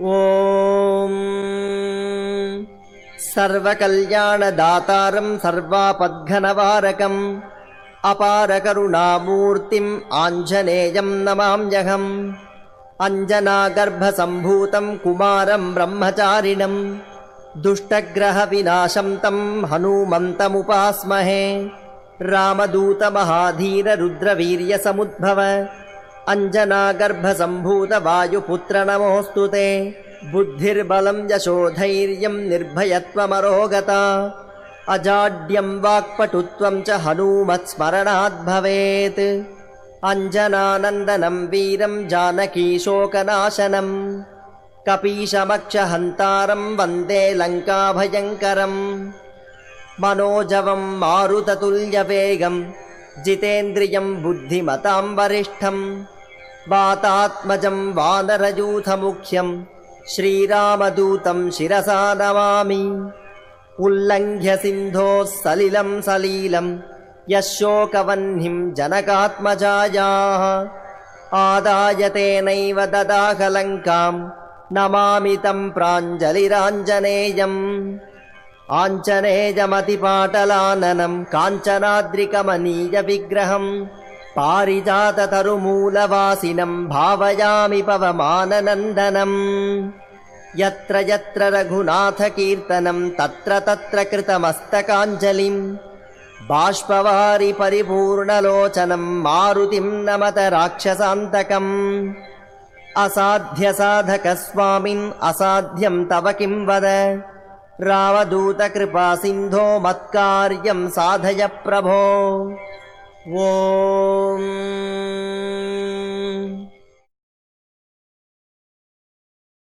ॐ सर्वकल्याणदातारं सर्वापद्घनवारकम् अपारकरुणामूर्तिम् आञ्जनेयं नमाम्यहम् अञ्जनागर्भसम्भूतं कुमारं ब्रह्मचारिणम् दुष्टग्रहविनाशं तं हनूमन्तमुपास्महे रामदूतमहाधीररुद्रवीर्यसमुद्भव अञ्जनागर्भसम्भूतवायुपुत्र नमोऽस्तु ते। बुद्धिर्बलं यशोधैर्यं निर्भयत्वमरोगता। अजाड्यं वाक्पटुत्वं च हनूमत्स्मरणाद् भवेत् अञ्जनानन्दनं वीरं जानकीशोकनाशनम् कपीशमक्षहन्तारं वन्दे लङ्काभयङ्करम्। मनोजवं मारुततुल्यवेगं जितेन्द्रियं बुद्धिमतां वरिष्ठं वातात्मजं वानरयूथमुख्यं श्रीरामदूतं शिरसा नमामि। उल्लङ्घ्य सिन्धोः सलिलं सलीलं यः जनकात्मजायाः आदाय तेनैव नमामि तं प्राञ्जलिराञ्जनेयम्। आञ्जनेयमतिपाटलाननं काञ्चनाद्रिकमनीयविग्रहम् पारिजाततरुमूलवासिनं भावयामि पवमाननन्दनम् यत्र यत्र रघुनाथकीर्तनं तत्र तत्र कृतमस्तकाञ्जलिम् बाष्पवारि परिपूर्णलोचनं मारुतिं नमत राक्षसान्तकम्। असाध्यसाधकस्वामिन् असाध्यं तव किं वद? रामदूतकृपासिन्धो मत्कार्यं साधय प्रभो। ॐ